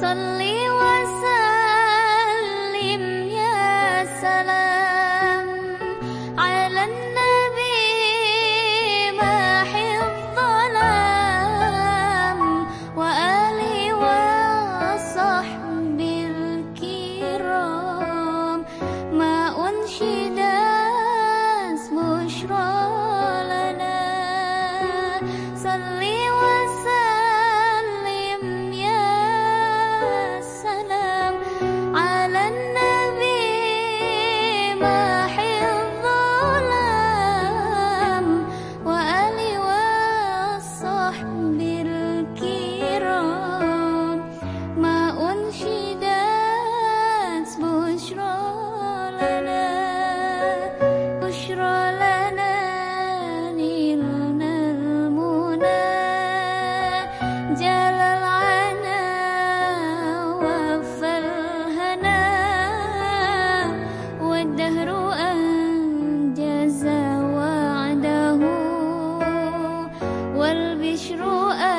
صلي وسلم يا سلام على النبي ماحي الظلام وآله وصحبه الكرام. ما أنشد امرؤة